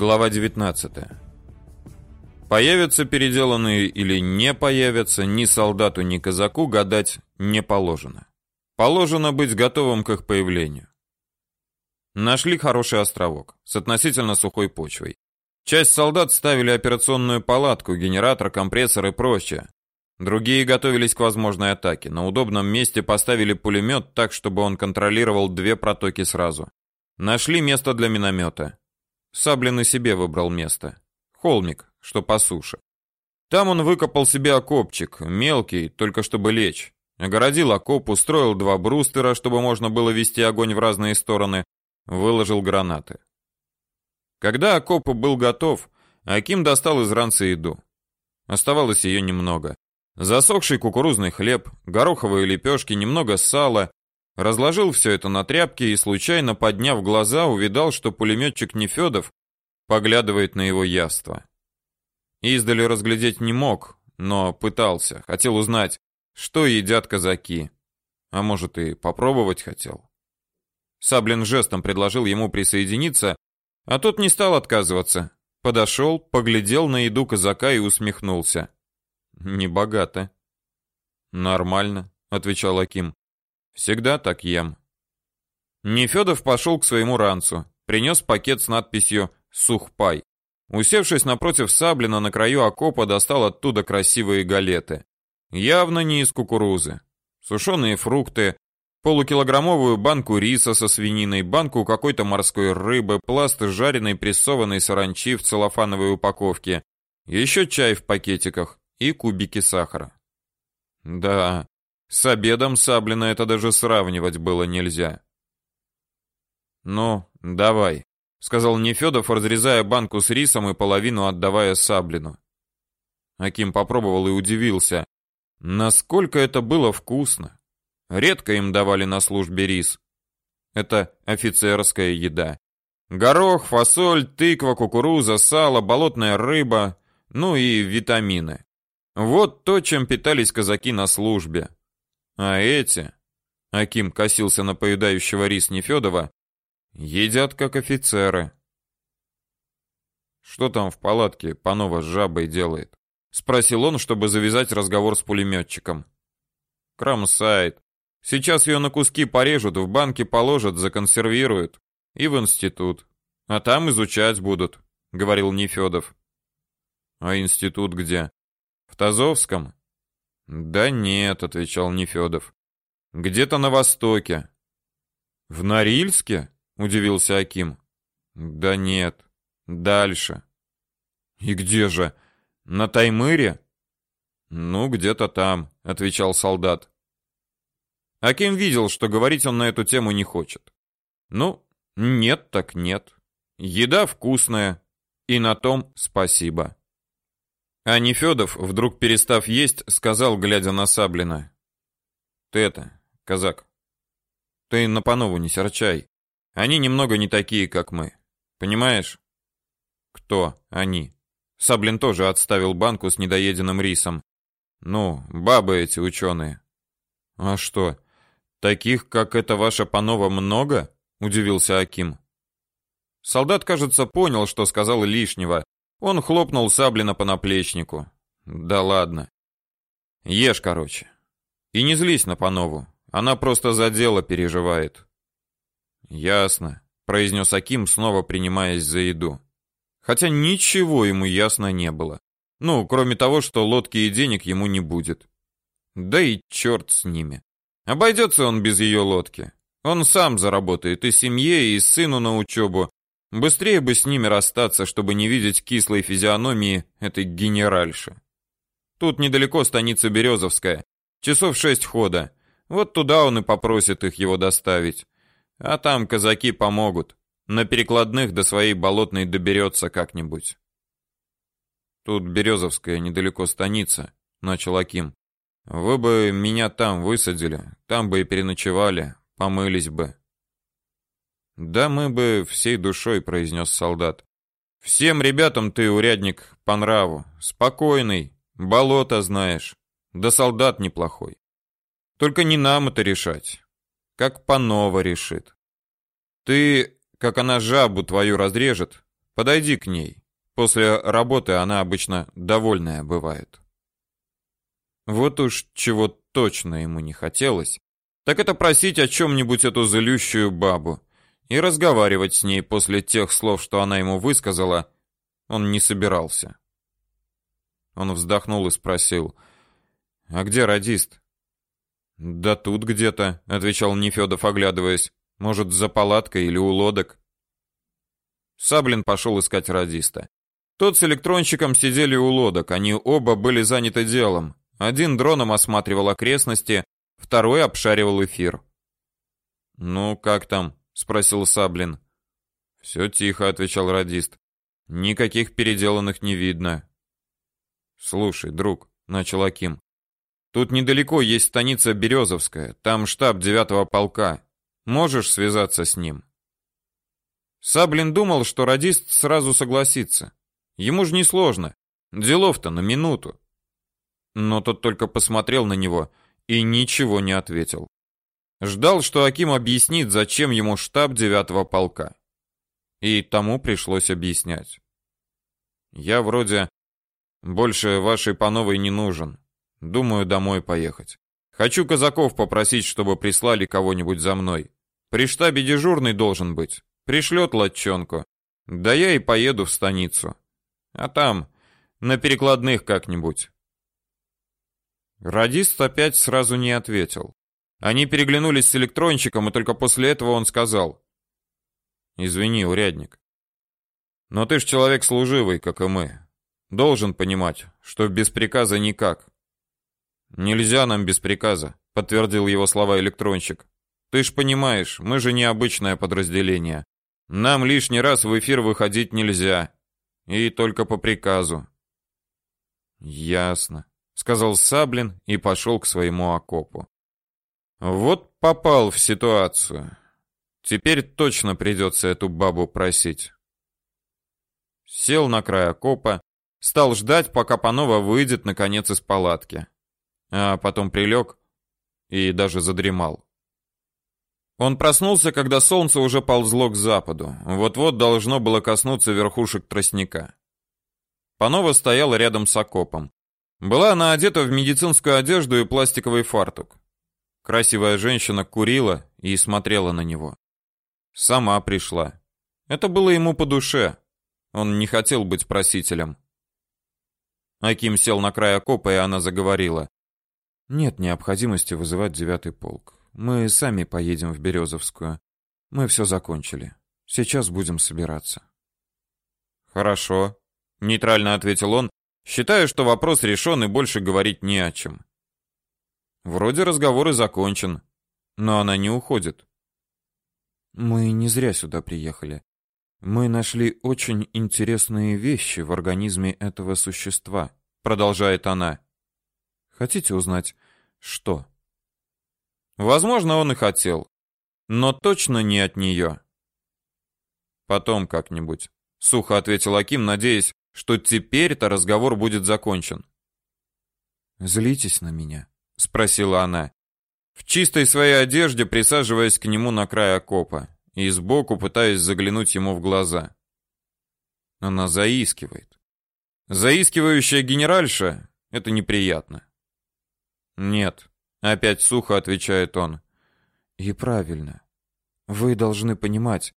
Глава 19. Появятся переделанные или не появятся, ни солдату, ни казаку гадать не положено. Положено быть готовым к их появлению. Нашли хороший островок с относительно сухой почвой. Часть солдат ставили операционную палатку, генератор, компрессор и прочее. Другие готовились к возможной атаке. На удобном месте поставили пулемет так, чтобы он контролировал две протоки сразу. Нашли место для миномета. Саблин и себе выбрал место. Холмик, что по суше. Там он выкопал себе окопчик, мелкий, только чтобы лечь. Огородил окоп, устроил два брустера, чтобы можно было вести огонь в разные стороны, выложил гранаты. Когда окоп был готов, Аким достал из ранца еду. Оставалось ее немного. Засохший кукурузный хлеб, гороховые лепешки, немного сала, Разложил все это на тряпке и, случайно подняв глаза, увидал, что пулеметчик Нефедов поглядывает на его яство. Издали разглядеть не мог, но пытался, хотел узнать, что едят казаки. А может и попробовать хотел. Саблин жестом предложил ему присоединиться, а тот не стал отказываться. Подошел, поглядел на еду казака и усмехнулся. «Небогато». «Нормально», — отвечал Аким. Всегда так ем. Нефедов пошел к своему ранцу, принес пакет с надписью «Сухпай». Усевшись напротив Саблина на краю окопа, достал оттуда красивые галеты. Явно не из кукурузы. Сушеные фрукты, полукилограммовую банку риса со свининой, банку какой-то морской рыбы, пласт жареной прессованной саранчи в целлофановой упаковке, еще чай в пакетиках и кубики сахара. Да, с обедом Саблина это даже сравнивать было нельзя. «Ну, давай», — сказал Нефедов, разрезая банку с рисом и половину отдавая Саблину. Аким попробовал и удивился. Насколько это было вкусно. Редко им давали на службе рис. Это офицерская еда. Горох, фасоль, тыква, кукуруза, сало, болотная рыба, ну и витамины. Вот то, чем питались казаки на службе. А эти, Аким косился на поедающего рис Нефедова, едят как офицеры. Что там в палатке Панова с жабой делает? Спросил он, чтобы завязать разговор с пулеметчиком. Кромсает. Сейчас ее на куски порежут, в банки положат, законсервируют и в институт. А там изучать будут, говорил Нефедов. А институт где? В Тазовском? Да нет, отвечал Нефедов. Где-то на востоке. В Норильске? удивился Аким. Да нет, дальше. И где же? На Таймыре? Ну, где-то там, отвечал солдат. Аким видел, что говорить он на эту тему не хочет. Ну, нет так нет. Еда вкусная, и на том спасибо. А Нефедов, вдруг перестав есть, сказал, глядя на Саблина. «Ты это, казак, ты на Панову не серчай. Они немного не такие, как мы. Понимаешь?» «Кто они?» Саблин тоже отставил банку с недоеденным рисом. «Ну, бабы эти ученые». «А что, таких, как это ваша Панова, много?» — удивился Аким. Солдат, кажется, понял, что сказал лишнего, он хлопнул Саблина по наплечнику. Да ладно. Ешь, короче. И не злись на Панову. Она просто за дело переживает. Ясно, произнес Аким, снова принимаясь за еду. Хотя ничего ему ясно не было. Ну, кроме того, что лодки и денег ему не будет. Да и черт с ними. Обойдется он без ее лодки. Он сам заработает и семье, и сыну на учебу, Быстрее бы с ними расстаться, чтобы не видеть кислой физиономии этой генеральши. Тут недалеко станица Березовская. Часов шесть хода. Вот туда он и попросит их его доставить. А там казаки помогут. На перекладных до своей болотной доберется как-нибудь. Тут Березовская недалеко станица, начал Аким. Вы бы меня там высадили, там бы и переночевали, помылись бы. Да мы бы всей душой, произнес солдат. Всем ребятам ты, урядник, по нраву. Спокойный, болото знаешь. Да солдат неплохой. Только не нам это решать. Как Панова решит. Ты, как она жабу твою разрежет, Подойди к ней. После работы она обычно довольная бывает. Вот уж чего точно ему не хотелось, так это просить о чем нибудь эту злющую бабу и разговаривать с ней после тех слов, что она ему высказала, он не собирался. Он вздохнул и спросил: "А где радист?" "Да тут где-то", отвечал Нефёдов, оглядываясь. "Может, за палаткой или у лодок?" Саблин пошел искать радиста. Тот с электронщиком сидели у лодок, они оба были заняты делом. Один дроном осматривал окрестности, второй обшаривал эфир. "Ну, как там?" Спросил Саблин. «Все тихо", отвечал радист. "Никаких переделанных не видно". "Слушай, друг", начал Аким. "Тут недалеко есть станица Березовская, там штаб девятого полка. Можешь связаться с ним?" Саблин думал, что радист сразу согласится. Ему же несложно. Делов-то на минуту. Но тот только посмотрел на него и ничего не ответил. Ждал, что Аким объяснит, зачем ему штаб девятого полка. И тому пришлось объяснять. Я вроде больше вашей Пановой не нужен. Думаю, домой поехать. Хочу казаков попросить, чтобы прислали кого-нибудь за мной. При штабе дежурный должен быть. Пришлет латчонку. Да я и поеду в станицу. А там на перекладных как-нибудь. Радист опять сразу не ответил. Они переглянулись с электронщиком, и только после этого он сказал: "Извини, урядник. Но ты ж человек служивый, как и мы. Должен понимать, что без приказа никак. Нельзя нам без приказа", подтвердил его слова электронщик. "Ты ж понимаешь, мы же не обычное подразделение. Нам лишний раз в эфир выходить нельзя. И только по приказу. Ясно, сказал Саблин и пошел к своему окопу. Вот попал в ситуацию. Теперь точно придется эту бабу просить. Сел на край окопа, стал ждать, пока Панова выйдет наконец из палатки. А потом прилег и даже задремал. Он проснулся, когда солнце уже ползло к западу. Вот-вот должно было коснуться верхушек тростника. Панова стояла рядом с окопом. Была она одета в медицинскую одежду и пластиковый фартук. Красивая женщина курила и смотрела на него. Сама пришла. Это было ему по душе. Он не хотел быть просителем. Аким сел на край окопа, и она заговорила. Нет необходимости вызывать девятый полк. Мы сами поедем в Березовскую. Мы все закончили. Сейчас будем собираться. Хорошо, нейтрально ответил он, считая, что вопрос решен и больше говорить не о чем. Вроде разговор и закончен, но она не уходит. Мы не зря сюда приехали. Мы нашли очень интересные вещи в организме этого существа, продолжает она. Хотите узнать, что? Возможно, он и хотел, но точно не от нее. Потом как-нибудь, сухо ответил Аким, надеясь, что теперь-то разговор будет закончен. Злитесь на меня, спросила она. В чистой своей одежде, присаживаясь к нему на край окопа и сбоку пытаясь заглянуть ему в глаза. Она заискивает. Заискивающая генеральша это неприятно. Нет, Опять сухо отвечает он. И правильно. Вы должны понимать.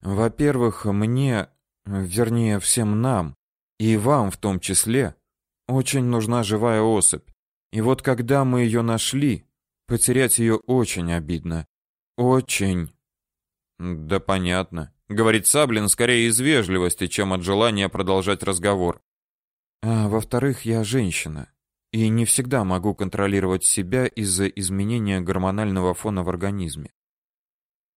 Во-первых, мне, вернее, всем нам, и вам в том числе, очень нужна живая особь. И вот когда мы ее нашли, потерять ее очень обидно. Очень. Да понятно, говорит Саблин скорее из вежливости, чем от желания продолжать разговор. А во-вторых, я женщина и не всегда могу контролировать себя из-за изменения гормонального фона в организме.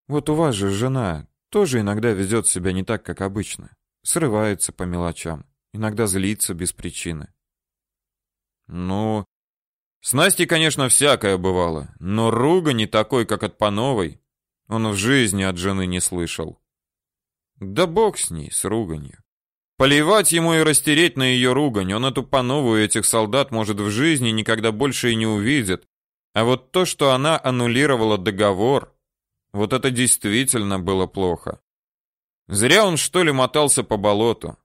Вот у вас же жена тоже иногда ведет себя не так, как обычно. Срывается по мелочам, иногда злится без причины. Ну, с Настей, конечно, всякое бывало, но руга не такой, как от Пановой, он в жизни от жены не слышал. Да бог с ней, с руганью. Поливать ему и растереть на ее ругань, он эту пановую этих солдат может в жизни никогда больше и не увидит. А вот то, что она аннулировала договор, вот это действительно было плохо. Зря он, что ли, мотался по болоту.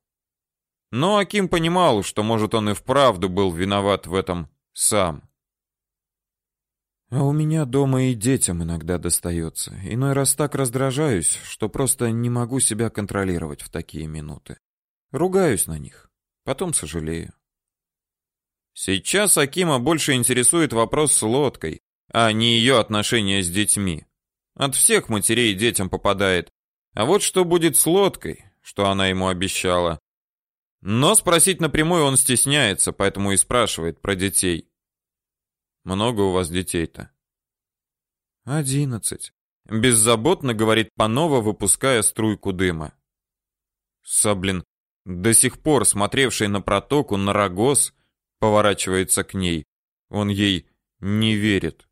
Но Аким понимал, что, может, он и вправду был виноват в этом сам. А у меня дома и детям иногда достается. Иной раз так раздражаюсь, что просто не могу себя контролировать в такие минуты. Ругаюсь на них, потом сожалею. Сейчас Акима больше интересует вопрос с лодкой, а не ее отношения с детьми. От всех матерей детям попадает. А вот что будет с лодкой, что она ему обещала. Но спросить напрямую он стесняется, поэтому и спрашивает про детей. Много у вас детей-то? Одиннадцать. Беззаботно говорит Панова, выпуская струйку дыма. Саблин, до сих пор смотревший на протоку, на рогоз, поворачивается к ней. Он ей не верит.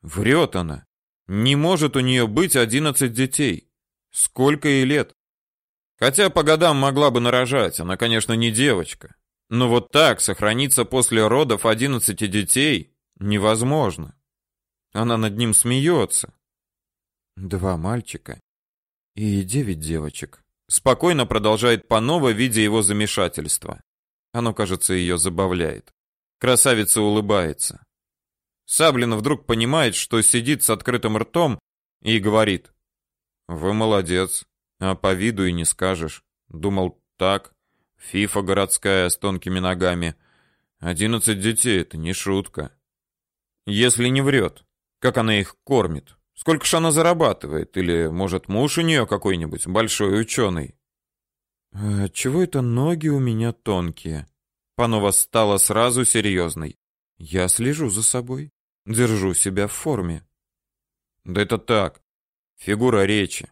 Врет она. Не может у нее быть одиннадцать детей. Сколько ей лет? Хотя по годам могла бы нарожать, она, конечно, не девочка. Но вот так сохраниться после родов одиннадцати детей невозможно. Она над ним смеется. Два мальчика и девять девочек. Спокойно продолжает Панова, видя его замешательство. Оно, кажется, ее забавляет. Красавица улыбается. Саблин вдруг понимает, что сидит с открытым ртом и говорит: "Вы молодец, а по виду и не скажешь. Думал так, фифа городская с тонкими ногами. Одиннадцать детей это не шутка. Если не врет, как она их кормит? Сколько ж она зарабатывает? Или, может, муж у нее какой-нибудь большой ученый?» «А чего это ноги у меня тонкие?» Панова стала сразу серьезной. «Я слежу за собой. Держу себя в форме. Да это так. Фигура речи.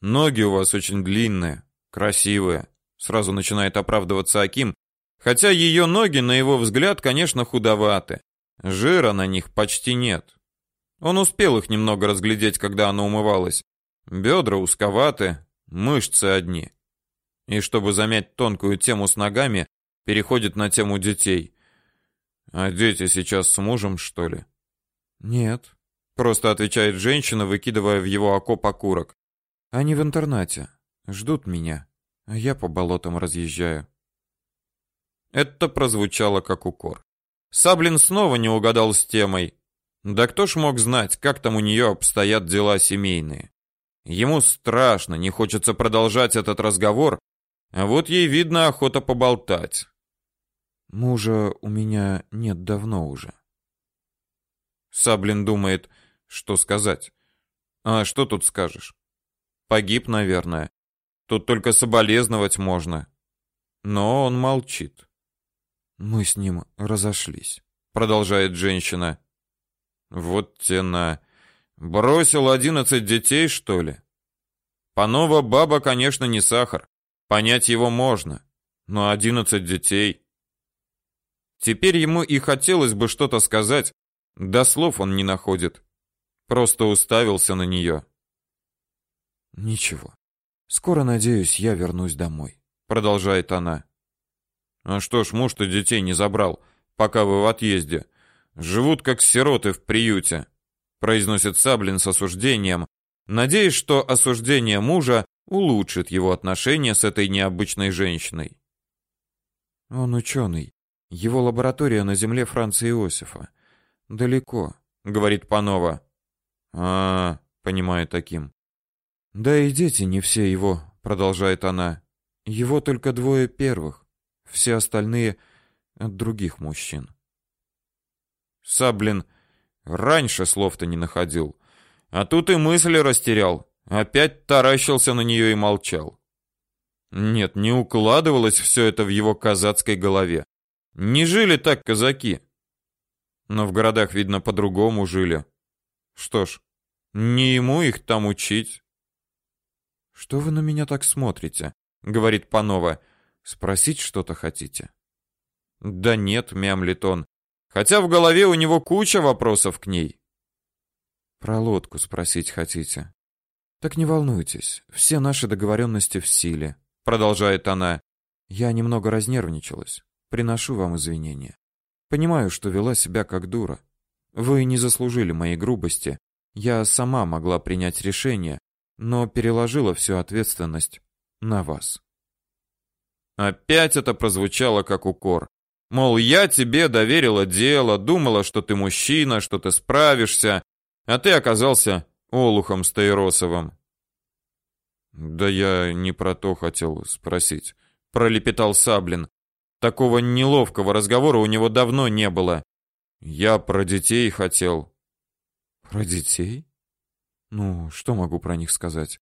Ноги у вас очень длинные, красивые. Сразу начинает оправдываться Аким, хотя ее ноги, на его взгляд, конечно, худоваты. Жира на них почти нет. Он успел их немного разглядеть, когда она умывалась. Бедра узковаты, мышцы одни. И чтобы замять тонкую тему с ногами, переходит на тему детей. А дети сейчас с мужем, что ли? Нет, просто отвечает женщина, выкидывая в его окоп окурок. Они в интернате, ждут меня, а я по болотам разъезжаю. Это прозвучало как укор. Саблин снова не угадал с темой. Да кто ж мог знать, как там у нее обстоят дела семейные? Ему страшно, не хочется продолжать этот разговор, а вот ей видно охота поболтать. Мужа у меня нет давно уже. Саблин думает, что сказать. А что тут скажешь? Погиб, наверное. Тут только соболезновать можно. Но он молчит. Мы с ним разошлись, продолжает женщина. Вот тена. Бросил одиннадцать детей, что ли? Панова баба, конечно, не сахар. Понять его можно. Но одиннадцать детей. Теперь ему и хотелось бы что-то сказать, до слов он не находит. Просто уставился на нее. Ничего. Скоро, надеюсь, я вернусь домой, продолжает она. А что ж, муж-то детей не забрал, пока вы в отъезде. Живут как сироты в приюте, произносит Саблин с осуждением, надеясь, что осуждение мужа улучшит его отношения с этой необычной женщиной. Он ученый. Его лаборатория на земле Франца Иосифа. Далеко, говорит Панова. А, понимает таким. Да и дети не все его, продолжает она. Его только двое первых. Все остальные от других мужчин. Саблин раньше слов-то не находил, а тут и мысли растерял. Опять таращился на нее и молчал. Нет, не укладывалось все это в его казацкой голове. Не жили так казаки. Но в городах, видно, по-другому жили. Что ж, не ему их там учить. Что вы на меня так смотрите? говорит Панова. Спросить что-то хотите? Да нет, мямлит он. Хотя в голове у него куча вопросов к ней. Про лодку спросить хотите? Так не волнуйтесь, все наши договоренности в силе, продолжает она. Я немного разнервничалась. Приношу вам извинения. Понимаю, что вела себя как дура. Вы не заслужили моей грубости. Я сама могла принять решение, но переложила всю ответственность на вас. Опять это прозвучало как укор. Мол, я тебе доверила дело, думала, что ты мужчина, что ты справишься, а ты оказался олухом Стаиросовым. Да я не про то хотел спросить, пролепетал Саблин. Такого неловкого разговора у него давно не было. Я про детей хотел. Про детей? Ну, что могу про них сказать?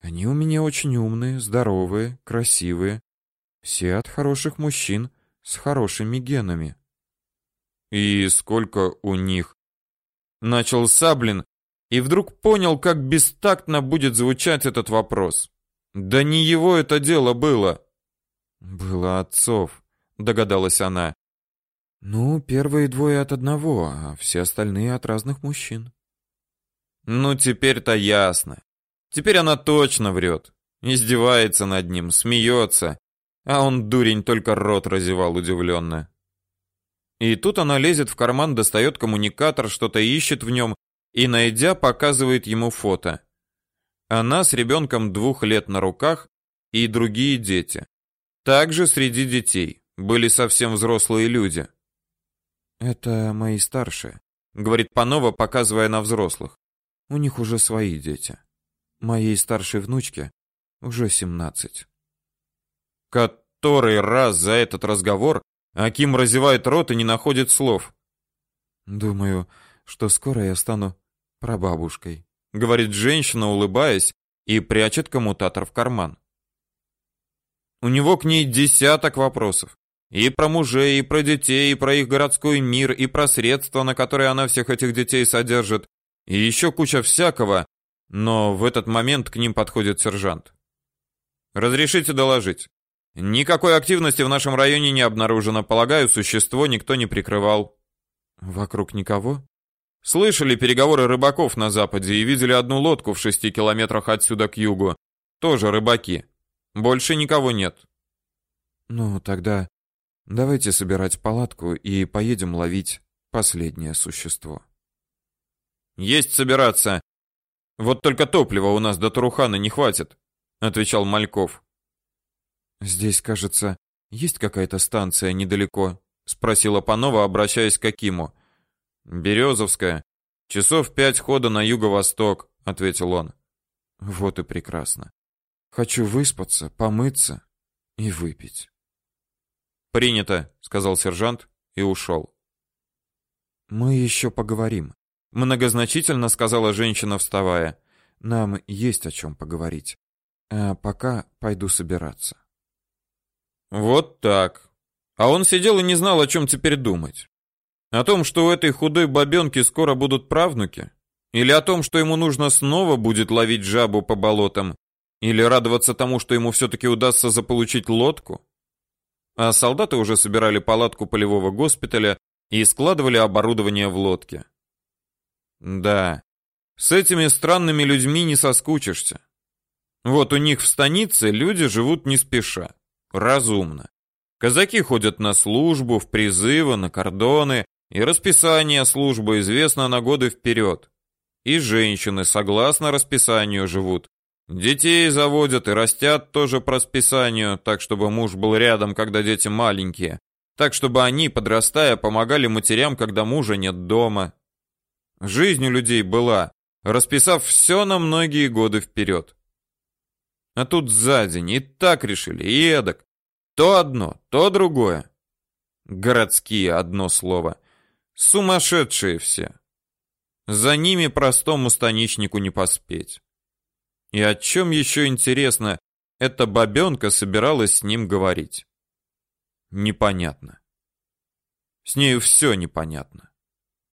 Они у меня очень умные, здоровые, красивые. Все от хороших мужчин с хорошими генами. И сколько у них? Начал Саблин и вдруг понял, как бестактно будет звучать этот вопрос. Да не его это дело было. Было отцов, догадалась она. Ну, первые двое от одного, а все остальные от разных мужчин. Ну, теперь-то ясно. Теперь она точно врет. Издевается над ним, смеется, а он, дурень, только рот разевал удивленно. И тут она лезет в карман, достает коммуникатор, что-то ищет в нем и, найдя, показывает ему фото. Она с ребенком двух лет на руках и другие дети. Также среди детей были совсем взрослые люди. Это мои старшие, говорит Панова, показывая на взрослых. У них уже свои дети. Моей старшей внучке уже семнадцать. Который раз за этот разговор Аким разевает рот и не находит слов. Думаю, что скоро я стану прабабушкой, говорит женщина, улыбаясь, и прячет коммутатор в карман. У него к ней десяток вопросов. И про мужей, и про детей, и про их городской мир, и про средства, на которые она всех этих детей содержит, и еще куча всякого, но в этот момент к ним подходит сержант. Разрешите доложить. Никакой активности в нашем районе не обнаружено, полагаю, существо никто не прикрывал. Вокруг никого? Слышали переговоры рыбаков на западе и видели одну лодку в шести километрах отсюда к югу. Тоже рыбаки. Больше никого нет. Ну, тогда давайте собирать палатку и поедем ловить последнее существо. Есть собираться. Вот только топлива у нас до Турухана не хватит, отвечал Мальков. Здесь, кажется, есть какая-то станция недалеко, спросила Панова, обращаясь к Акиму. Березовская. Часов пять хода на юго-восток, ответил он. Вот и прекрасно. Хочу выспаться, помыться и выпить. Принято, сказал сержант и ушел. Мы еще поговорим, многозначительно сказала женщина, вставая. Нам есть о чем поговорить. А пока пойду собираться. Вот так. А он сидел и не знал, о чем теперь думать. О том, что у этой худой бабенки скоро будут правнуки? Или о том, что ему нужно снова будет ловить жабу по болотам? Или радоваться тому, что ему все-таки удастся заполучить лодку? А солдаты уже собирали палатку полевого госпиталя и складывали оборудование в лодке. Да, с этими странными людьми не соскучишься. Вот у них в станице люди живут не спеша, разумно. Казаки ходят на службу, в призывы, на кордоны, и расписание службы известно на годы вперед. И женщины согласно расписанию живут. Детей заводят и растят тоже по расписанию, так чтобы муж был рядом, когда дети маленькие, так чтобы они, подрастая, помогали матерям, когда мужа нет дома. Жизнь у людей была, расписав все на многие годы вперед. А тут за день и так решили, и эдак. То одно, то другое. Городские одно слово. Сумасшедшие все. За ними простому станичнику не поспеть. И о чем еще интересно, эта бабенка собиралась с ним говорить. Непонятно. С нею все непонятно.